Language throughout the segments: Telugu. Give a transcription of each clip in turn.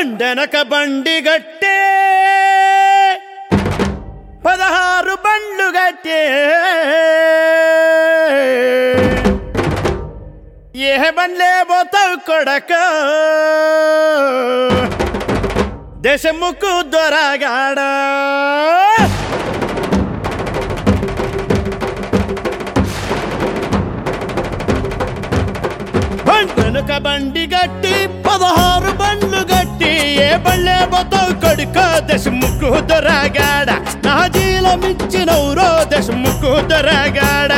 బండెనక బండి గట్టే. పదహారు బండ్లు గట్టే. ఏ బండ్లే పోతావు కొడక. దేశముకు దొరగాడా. బండెనక బండి గట్టి పదహారు బండ్లు గట్టి ఏ బళ్ళే పోతావు? కొడుక దశముక్కు దొరగాడ? నా జీలమిచ్చినవురో దశముక్కు దొరగాడ?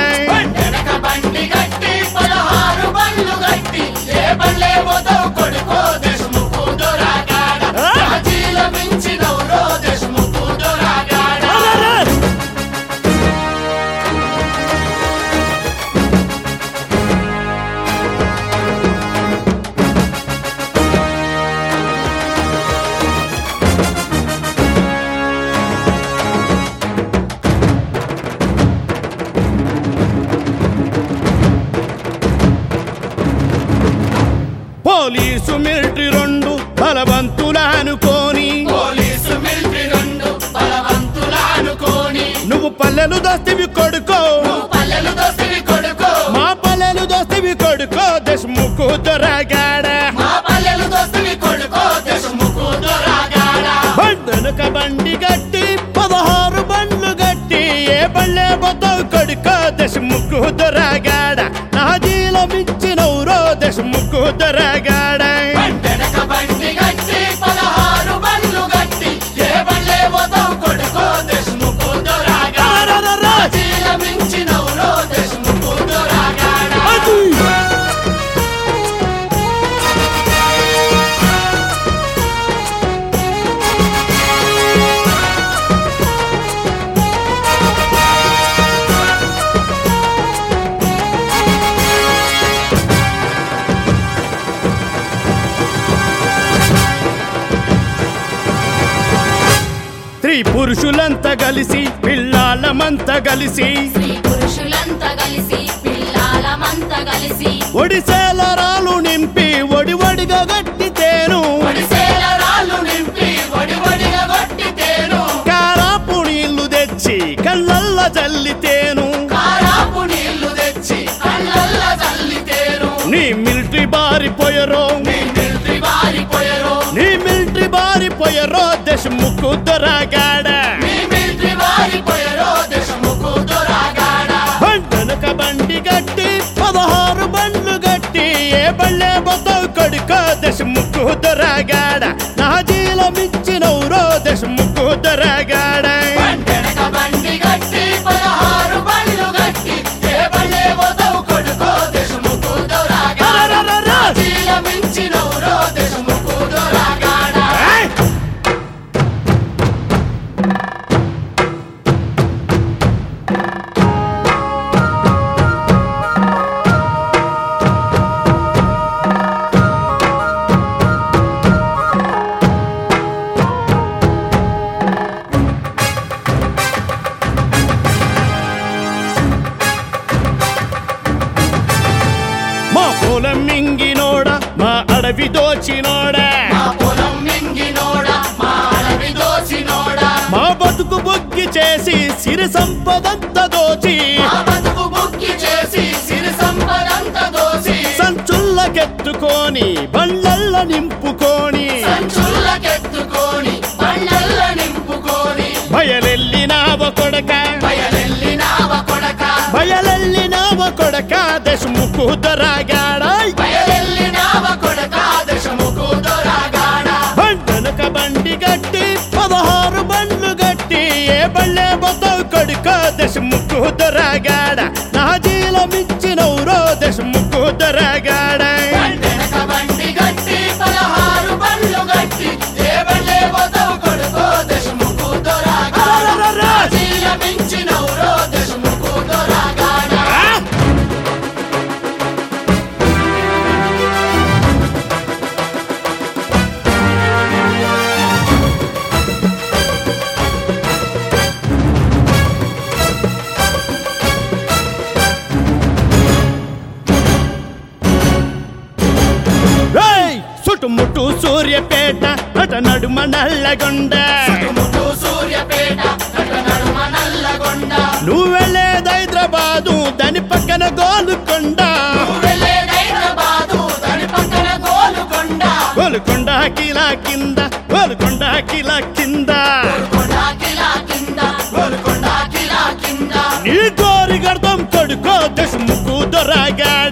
పోలీసు మిలిటరీ రెండు బలవంతులా అనుకోని పోలీసు మిలిటరీ రెండు బలవంతుల అనుకోని నువ్వు పల్లెలు దోస్తివి కొడుకో. పల్లెలు దోసివి కొడుకో. మా పల్లెలు దోస్తివి కొడుకో దశముక్కు దొరగాడ. మా పల్లెలు దోసివి కొడుకో దేశముఖు దొరగాడ. బండెనక బండి గట్టి పదహారు బండ్లు గట్టి ఏ బళ్ళే పోతావు కొడుకో జీలమిచ్చినవురో స్త్రీ పురుషులంతా కలిసి పిల్లాలమంతా కలిసి. ఒడిసేల రాళ్ళు నింపి ఒడి ఒడిగా గట్టితేను. కారాపు నీళ్ళు తెచ్చి కళ్ళల్ల చల్లితేను నీ మిలిటరీ బారిపోయరో దశముక్కు దొరగాడ బండనక బండి గట్టి పదహారు బండ్లు గట్టి ఏ బళ్ళే బొత్తవు కొడుక? దశముక్కు దొరగాడ నా జీలమిచ్చినవురో దశముక్కు దొరగాడ వెనక అడవి దోచినోడ మా బతుకు బొగ్గి చేసి సిరి సంపదంత దోచి. సంచుల్లకెత్తుకొని బండల్ల నింపుకొని. బయలెల్లినావ కొడక. బయలెల్లినావ కొడక. కొడక. గట్టి ఏ బళ్ళే బొత్తవు కొడుక దశముకు సూర్యపేట అట నడుమ నల్లగొండ. చుట్టుముట్టు సూర్యపేట నట నడుమ నల్లగొండ. నువ్వు వెళ్ళేది హైదరాబాదు దాని పక్కన గోలుకొండ. గోలుకొండ కిలా కింద గోలుకొండ కిలా కింద. నీ గోరి గర్దం కొడుకో దశముకు దొరగాడ